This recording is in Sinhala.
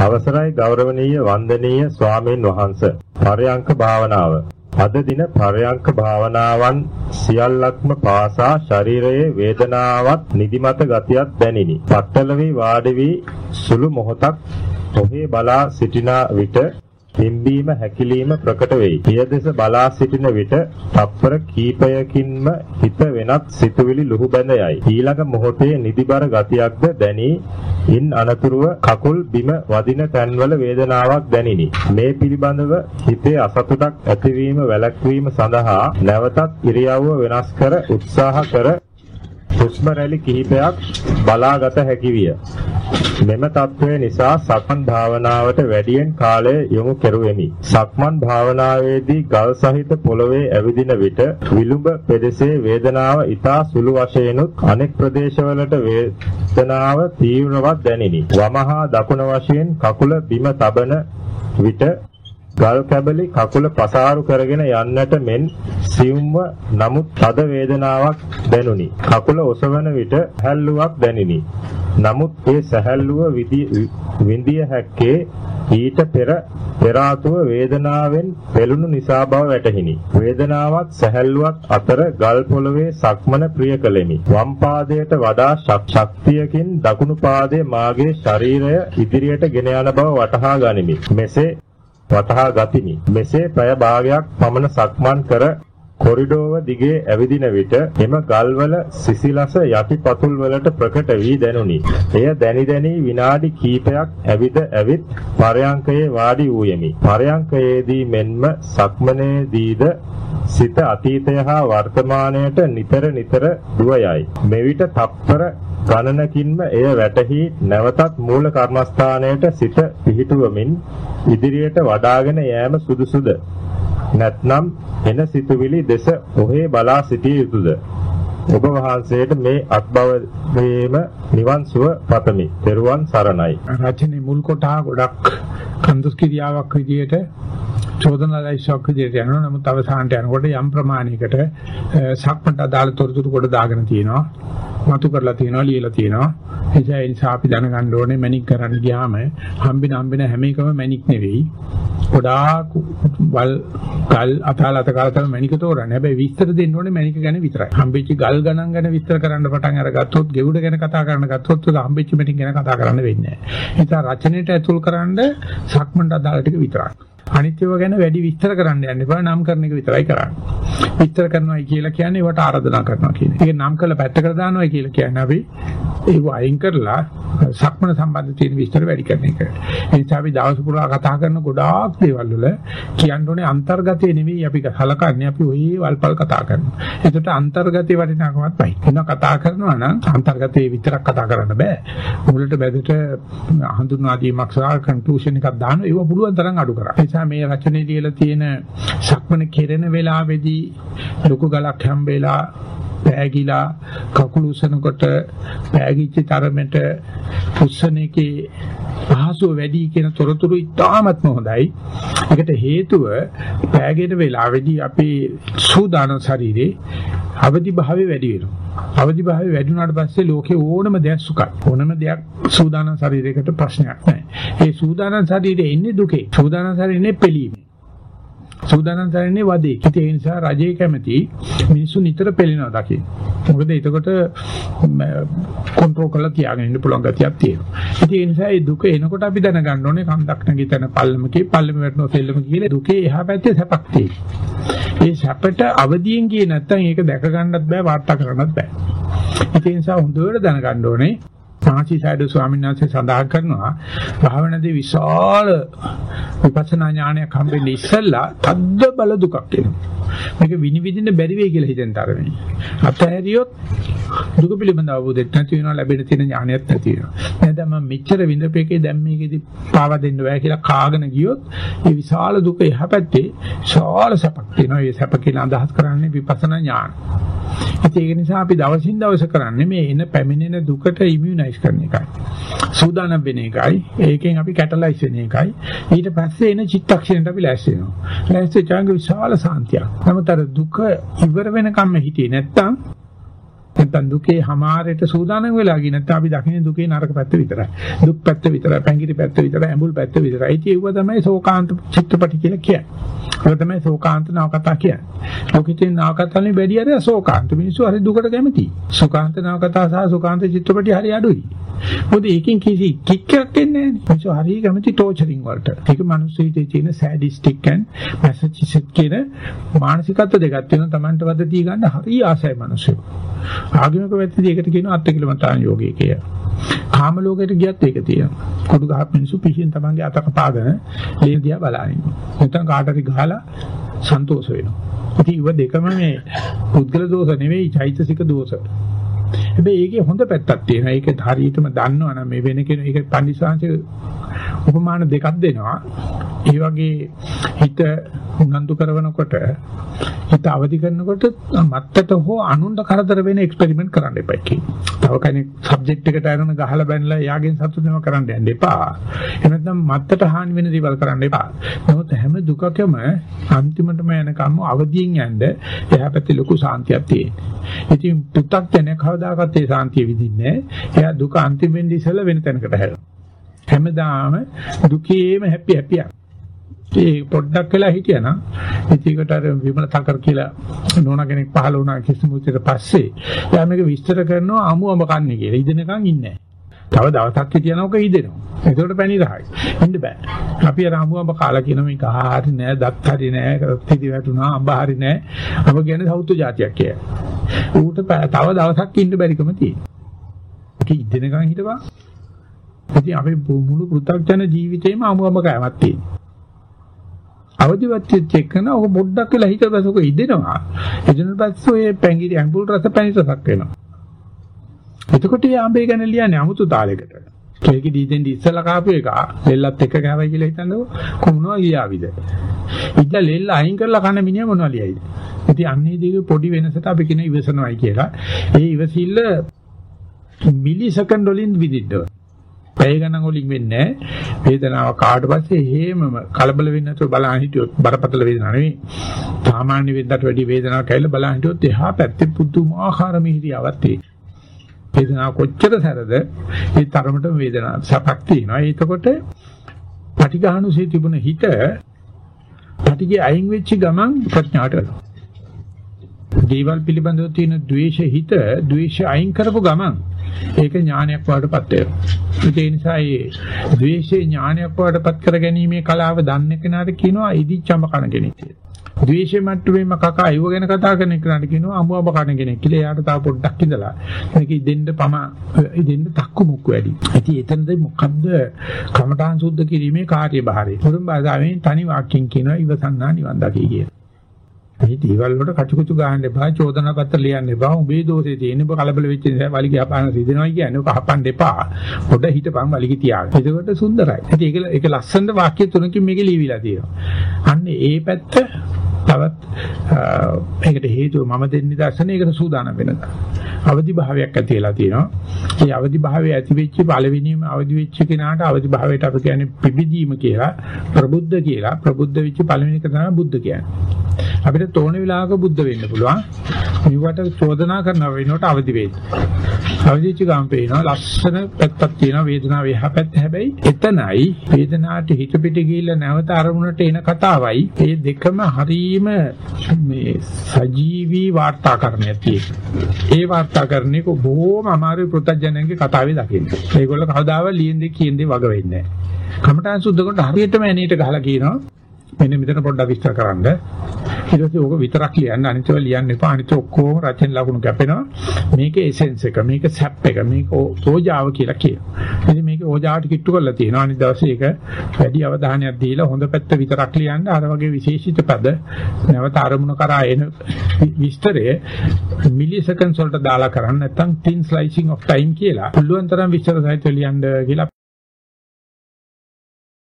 අවසරයි ගෞරවනීය වන්දනීය ස්වාමීන් වහන්ස පරයන්ක භාවනාව අද දින පරයන්ක භාවනාවන් සියල්ලක්ම පාසා ශරීරයේ වේදනාවක් නිදිමත ගතියක් දැනිනි. පట్టල වී වාඩි වී සුළු මොහොතක් ඔහේ බලා සිටිනා විට පිම්බීම හැකිලිම ප්‍රකට වෙයි. පියදෙස බලා සිටින විට තප්පර කීපයකින්ම හිත වෙනත් සිතුවිලි ලුහු බැඳ යයි. ඊළඟ මොහොතේ නිදිබර ගතියක්ද දැනී ඉන් අනතුරුව කකුල් බිම වදින තැන්වල වේදනාවක් දැනිනි. මේ පිළිබඳව හිතේ අසතුටක් ඇතිවීම වැළැක්වීම සඳහා නැවතත් ඉරියව්ව වෙනස් කර උත්සාහ කර හුස්ම රැලි කිහිපයක් බලාගත හැකි විය. මෙම తත්වය නිසා සක්මන් භාවනාවට වැඩියෙන් කාලය යොමු කෙරුවෙමි. සක්මන් භාවනාවේදී ගල් සහිත පොළවේ ඇවිදින විට විලුඹ පෙදෙසේ වේදනාව ඊතා සුළු වශයෙන්ුත් අනෙක් ප්‍රදේශවලට වේදනාව තීව්‍රවත් දැනිනි. වමහා දකුණ වශයෙන් කකුල බිම තබන විට ගල් කැබලි කකුල පසාරු කරගෙන යන්නට මෙන් සියුම්ව නමුත් තද වේදනාවක් දැනුනි. කකුල ඔසවන විට හැල්ලුවක් දැනිනි. නමුත් ඒ සැහැල්ලුව විඳිය හැක්කේ ඊට පෙර පෙර වේදනාවෙන් පෙළුණු නිසා බව වැටහිනි. වේදනාවත් සැහැල්ලුවත් අතර ගල් පොළවේ සක්මන ප්‍රිය කළෙමි. වම් පාදයට වඩා ශක්තියකින් දකුණු පාදයේ මාගේ ශරීරය ඉදිරියට ගෙන යන බව වටහා ගනිමි. මෙසේ වටහා ගතිමි. මෙසේ පැය භාගයක් පමණ සක්මන් කර කොරිඩෝව දිගේ ඇවිදින විට එම ගල්වල සිසිලස යටිපතුල් වලට ප්‍රකට වී දැනුනි. එය දැනි දැනි විනාඩි කිහිපයක් ඇවිද ඇවිත් පරයන්කයේ වාඩි වූයෙමි. පරයන්කයේදී මෙන්ම සක්මනේදීද සිත අතීතය හා වර්තමානයට නිතර නිතර දුව යයි. මෙවිට තප්පර ගණනකින්ම එය වැටහි නැවතත් මූල කර්මස්ථානයට සිත පිහිටුවමින් ඉදිරියට වඩාගෙන යෑම සුදුසුද නැත්නම් එන සිතුවිලි දෙස ඔහේ බලා සිටිය යුතුද ඔබ වහන්සේට මේ අත්බවයේම නිවන් සුව පතමි. ත්වන් සරණයි. රචනයේ මුල් කොටා ගොඩක් කන්දුස් කිරියාවක් විදියට චෝදනාලයිසක් විදියට යනවා. නමුත් අවසානට යනකොට යම් ප්‍රමාණයකට සක්මට අදාළ තොරතුරු කොට දාගෙන තියෙනවා. මතු කරලා තියෙනවා ලියලා තියෙනවා. ඒ නිසා අපි දැනගන්න ඕනේ මැනික් කරන්න ගියාම හම්බෙන හම්බෙන හැම එකම මැනික් නෙවෙයි. ගොඩාක් වල් ගල් අතාල අතකාල තමයි මැනික තෝරන්නේ. හැබැයි විස්තර දෙන්න ඕනේ මැනික ගැන විතරයි. හම්බෙච්ච ගල් ගණන් ගැන විස්තර කරන්න පටන් අරගත්තොත්, ගෙවුඩ ගැන කතා කරන්න ගත්තොත් හම්බෙච්ච මැනික ගැන කතා කරන්න වෙන්නේ නැහැ. ඒ නිසා රචනෙට ඇතුල් කරන්න සක්මන්ට අදාළ ටික විතරයි. අනිත්‍යව ගැන වැඩි විස්තර කරන්න යන්න එපා නම් කරන එක විතරයි කරන්නේ. විස්තර කරනවායි කියලා කියන්නේ ඒවට ආරාධනා කරනවා කියන එක. ඒක නම් කරලා පැත්තකට දානවායි කියලා කියන්නේ අපි ඒව අයින් කරලා සක්මන සම්බන්ධ තියෙන විස්තර වැඩි කරන එක. ඒ නිසා අපි දවස් පුරා කතා කරන ගොඩාක් දේවල් වල කියන්න ඕනේ අන්තර්ගතය නෙවෙයි අපි හලකන්නේ අපි ඔය වල්පල් කතා කරනවා. ඒකට අන්තර්ගතේ වටිනාකමක් පයි. එනවා කතා කරනවා නම් අන්තර්ගතේ විතරක් කතා කරන්න බෑ. මුලට බැදට හඳුන්වා දීමක් සහ කන්ක්ලූෂන් එකක් දාන ඒව පුළුවන් තරම් අඩු කරා. නිසා මේ රචනයේ ලියලා තියෙන සක්මන කෙරෙන වෙලාවේදී ලොකු ගලක් හම්බෙලා පෑගිලා කකුල උසනකොට පෑගිච්ච තරමට උස්සන එකේ පහසුව වැඩි කියන තොරතුරු ඉතාමත්ම හොඳයි. ඒකට හේතුව පෑගෙන වෙලාවේදී අපේ සූදානම් ශරීරේ අවදි භාවය වැඩි වෙනවා. අවදි භාවය වැඩි වුණාට පස්සේ ලෝකේ ඕනම දෙයක් සුඛයි. ඕනම දෙයක් සූදානම් ශරීරයකට ප්‍රශ්නයක් නැහැ. ඒ සූදානම් ශරීරේ ඉන්නේ දුකේ. සූදානම් ශරීරේ පිළීමේ. සූදානම් තරන්නේ වදේ. ඒ නිසා රජේ කැමති මිනිස්සු නිතර පෙළෙනවා දකින්න. මොකද එතකොට කන්ට්‍රෝල් කරලා තියාගෙන ඉන්න පුළුවන් ගතියක් තියෙනවා. ඉතින් ඒ නිසා මේ දුක එනකොට අපි දැනගන්න ඕනේ කන්දක් නැගිටින පල්ලමකේ පල්ලම වැටෙනවා සෙල්ලම කියලා දුකේ එහා පැත්තේ සැපක් තියෙනවා. ඒ සැපට අවදියෙන් ගියේ නැත්නම් ඒක දැක ගන්නත් බෑ වාර්තා කරන්නත් බෑ. ඒ නිසා හොඳට දැනගන්න ඕනේ සාචිසයිඩ් ස්වාමීන් වහන්සේ සඳහන් කරනවා භාවනාවේ විශාල විපස්සනා ඥානයක් හම්බෙන්නේ ඉස්සෙල්ලා තද්ද බල දුකක් එනවා. මේක විනිවිදින්න බැරි වෙයි කියලා හිතෙන් තරමේ. අතහැරියොත් දුක පිළිබඳ අවබෝධයක් නැති වෙනවා ලැබෙන තියෙන ඥානයක් නැති වෙනවා. නැත්නම් මම මෙච්චර විඳපේකේ දැන් මේකෙදි පාවා දෙන්න බෑ කියලා කාගෙන ගියොත් ඒ විශාල දුක එහා පැත්තේ විශාල සැපක් තියෙනවා. ඒ සැප කියලා අදහස් කරන්නේ විපස්සනා ඥාන. ඒක නිසා අපි දවසින් දවස කරන්නේ මේ එන පැමිණෙන දුකට ඉමුනයිස් කරන එකයි. සූදානම් වෙන එකයි. ඒකෙන් අපි කැටලයිස් වෙන එකයි. ඊට පස්සේ එන චිත්තක්ෂණයට අපි ලෑස්ති වෙනවා. ලෑස්ති චාංග විශාල සාන්තියක්. නමුත් අර දුක ඉවර වෙනකම්ම හිටියේ නැත්තම් නැත්නම් දුකේ හැමාරයට සූදානම් වෙලා ගියේ නැත්නම් අපි දකින්නේ දුකේ නරක පැත්ත විතරයි. දුක් පැත්ත විතරයි, පැංගිරි පැත්ත විතරයි, ඇඹුල් පැත්ත විතරයි. ඒක ඒව තමයි ශෝකාන්ත චිත්‍රපටි කියලා කියන්නේ. ඒක තමයි ශෝකාන්ත නවකතා කියන්නේ. ලෝකිතේ නවකතාවනේ වැඩි අර ශෝකාන්ත මිනිස්සු හරි දුකට කැමති. සුඛාන්ත නවකතා සහ සුඛාන්ත චිත්‍රපටි හරි අඩුයි. මොකද ඒකෙන් කිසි කික් එකක් එන්නේ නැහැ. මිනිස්සු හරි කැමති ටෝචරින් වලට. ඒක මිනිස්සු හිතේ තියෙන සෑඩිස්ටික් ඇන් මැසචිසට් කියන මානසිකත්ව දෙකක් තියෙනවා. Tamanට වද දී ගන්න හරි ආසයි මිනිස්සු. ආගමික පැත්තේදී ඒකට කියනවා අත්කිලමතාන යෝගය කියලා. කාම ලෝකයට ගියත් ඒක තියෙනවා. කුඩු ගහක් මිනිස්සු පිහින් තමන්ගේ අත කපාගෙන ලේ දිහා බලන ඉන්නවා. නැත්නම් කාට හරි ගහලා සන්තෝෂ වෙනවා. ඉතින් ඉව දෙකම මේ පුද්ගල දෝෂ නෙවෙයි චෛතසික දෝෂ. හැබැයි ඒකේ හොඳ පැත්තක් තියෙනවා. ඒක හරියටම දන්නවනම් මේ වෙන කෙනෙක් ඒක පන්දිසාංශ උපමාන දෙකක් දෙනවා. ඒ වගේ හිත උනන්දු කරනකොට හිත අවදි කරනකොට මත්තට හෝ අනුන්ට කරදර වෙන එක්ස්පෙරිමන්ට් කරන්න එපා කියන්නේ. තව කෙනෙක් සබ්ජෙක්ට් එකට අරගෙන ගහලා බැනලා එයාගෙන් සතුටු වෙනව කරන්න යන්න එපා. එහෙම නැත්නම් මත්තට හානි වෙන දේවල් කරන්න එපා. නමුත් හැම දුකකම අන්තිමටම යනකම් අවදියෙන් යන්න එයා පැත්තේ ලොකු සාන්තියක් තියෙනවා. ඉතින් පු탁 කෙනෙක් කවදාකවත් ඒ සාන්තිය විඳින්නේ නැහැ. එයා දුක අන්තිම වෙන්නේ ඉස්සෙල්ලා වෙන තැනකට හැරෙනවා. හැමදාම දුකේම හැපි හැපියක්. ඒ පොඩ්ඩක් වෙලා හිටියනම් ඉතිකට අර විමල තකර් කියලා නෝනා කෙනෙක් පහල වුණා කිසිමුතිට පස්සේ එයා මේක විස්තර කරනවා අමුඹ කන්නේ කියලා. ඉදෙනකන් ඉන්නේ තව දවසක් හිටියනෝක ඉදෙනවා. ඒකට පැණි රහයි. ඉන්න බෑ. අපි අර අමුඹ කාලා කියන මේක හරි නෑ, දත් හරි නෑ, පිටි වැටුණා, අඹ හරි නෑ. අඹ කියන්නේ සෞතු జాතියක් කියලා. ඌට තව දවසක් ඉන්න බැරිකම තියෙනවා. ඒක ඉදෙනකන් හිටපන්. ඉතින් අපි මුළු පෘථග්ජන ජීවිතේම අමුඹ කෑමක් තියෙනවා. අවදිවත් වෙච්ච එකන ඔක පොඩ්ඩක් වෙලා හිතපස්ස ඔක ඉදෙනවා. එදින පස්සේ ඔය පැංගිරි ඇඹුල් රස පැණි රසක් වෙනවා. එතකොට මේ ආඹේ ගැන ලියන්නේ 아무තු තාලයකට. ඒක දීදෙන් ඉස්සලා කාපු එක ලෙල්ලත් එක ගෑවයි කියලා හිතන්නකො කොමුනවා ලියාවිද. ඉතින් ලෙල්ල අයින් කරලා කන මිනිහ මොනවා ලියයිද. ඉතින් අන්නේ දෙක පොඩි වෙනසට අපි කියන ඉවසනවයි කියලා. ඒ ඉවසිල්ල මිලි සෙකන්ඩ් වලින් විදිද්දව. පැය ගණන් වලින් වෙන්නේ වේදනාව කාට පස්සේ හේමම කලබල වෙන්නේ නැතුව බලන් හිටියොත් බරපතල වේදනාවක් නෙවෙයි. සාමාන්‍ය වෙද්දට වැඩි වේදනාවක් ඇවිල්ලා බලන් හිටියොත් එහා පැත්තේ පුදුමාකාර මිහිරියාවක් තියෙනවා. වේදනාව කොච්චර සැරද? ඒ තරමටම වේදනාවක් සපක් තියෙනවා. ඒකකොට පටිඝානුසේ තිබුණ හිත පටිගේ අයින් වෙච්ච ගමන් ප්‍රඥාට වෙනවා දේවල් පිළිබඳව තියෙන ද්වේෂ හිත ද්වේෂ අයින් කරපු ගමන් ඒක ඥානයක් වඩටපත් වෙනවා. ඒ නිසා මේ ද්වේෂේ ඥානයක් වඩටපත් කර ගැනීමේ කලාව දන්න කෙනාට කියනවා ඉදිච්චම කන කෙනෙක් කියලා. ද්වේෂේ මට්ටමේම කකා අයව ගැන කතා කරන කෙනාට කියනවා අමුඹ කන කෙනෙක් කියලා. එයාට තව පොඩ්ඩක් ඉඳලා මේක ඉදෙන්න පම ඉදෙන්න තක්කු මුක්කු වැඩි. ඉතින් එතනද මොකද්ද කමඨාන් සුද්ධ කිරීමේ කාර්යභාරය. මුරුම් භාෂාවෙන් තනි වාක්‍යයෙන් කියනවා ඉවසන්නා නිවන් දකි කියලා. මේ දේවල් වලට කචුකුචු ගහන්න එපා චෝදනා පත්‍ර ලියන්න එපා. උඹේ දෝෂේ තියෙන ඔබ කලබල වෙච්ච නිසා වලිගය හපාන රිදෙනවා කියන්නේ. ඔක හපන්න එපා. පොඩ හිටපන් වලිගය තියාගන්න. එතකොට සුන්දරයි. ඉතින් ඒක ඒක ලස්සන වාක්‍ය තුනකින් මේක ලියවිලා තියෙනවා. අන්න ඒ පැත්ත තවත් ඒකට හේතුව මම දෙන්නේ දර්ශනේ ඒකට සූදානම් වෙනවා. අවදි භාවයක් ඇති වෙලා තියෙනවා. ඒ අවදි භාවය ඇති වෙච්ච පළවෙනිම අවදි වෙච්ච කෙනාට අවදි භාවයට අපි කියන්නේ පිබිදීම කියලා ප්‍රබුද්ධ කියලා. ප්‍රබුද්ධ වෙච්ච පළවෙනි එක තමයි බුද්ධ කියන්නේ. අපිට තෝරන වෙලාවක බුද්ධ වෙන්න පුළුවන්. මේවට චෝදනා කරන වෙනකොට අවදි වෙන්න. අවදිච්ච ගම් පේනවා ලස්සන පැත්තක් තියෙනවා වේදනාව එහා පැත්ත හැබැයි එතනයි වේදනාවට හිත පිට ගිහිල්ලා නැවත අරමුණට එන කතාවයි මේ දෙකම හරීම මේ සජීවී වාර්තාකරණයක් තියෙනවා. ඒ වාර්තාකරණේ කො බොහොම අමාරු පෘථජනයන්ගේ කතාවේ දකින්න. ඒගොල්ලෝ කවදාවත් ලියෙන් දෙක කියන දේ වග වෙන්නේ නැහැ. කමඨාන් සුද්ධ කොට හරියටම ඇනීට ගහලා කියනවා මෙන්න මෙතන පොඩ්ඩක් විස්තර කරන්න. ඊට පස්සේ ඕක විතරක් ලියන්න අනිත් ඒවා ලියන්න එපා. අනිත් ඔක්කොම රචන ලකුණු කැපෙනවා. මේකේ එසෙන්ස් එක, මේක සැප් එක, මේක ඕජාව කියලා කියනවා. ඉතින් මේකේ ඕජාවට කිට්ටු කරලා තියෙනවා. අනිත් දවසේ ඒක වැඩි අවධානයක් දීලා හොඳ පැත්ත විතරක් ලියන්න අර වගේ විශේෂිත පද නැවත අරමුණ කරා එන විස්තරය මිලි සෙකන්ඩ්ස් වලට දාලා කරන්න නැත්නම් thin slicing of time කියලා පුළුවන් තරම් විස්තර සහිතව ලියන්න කියලා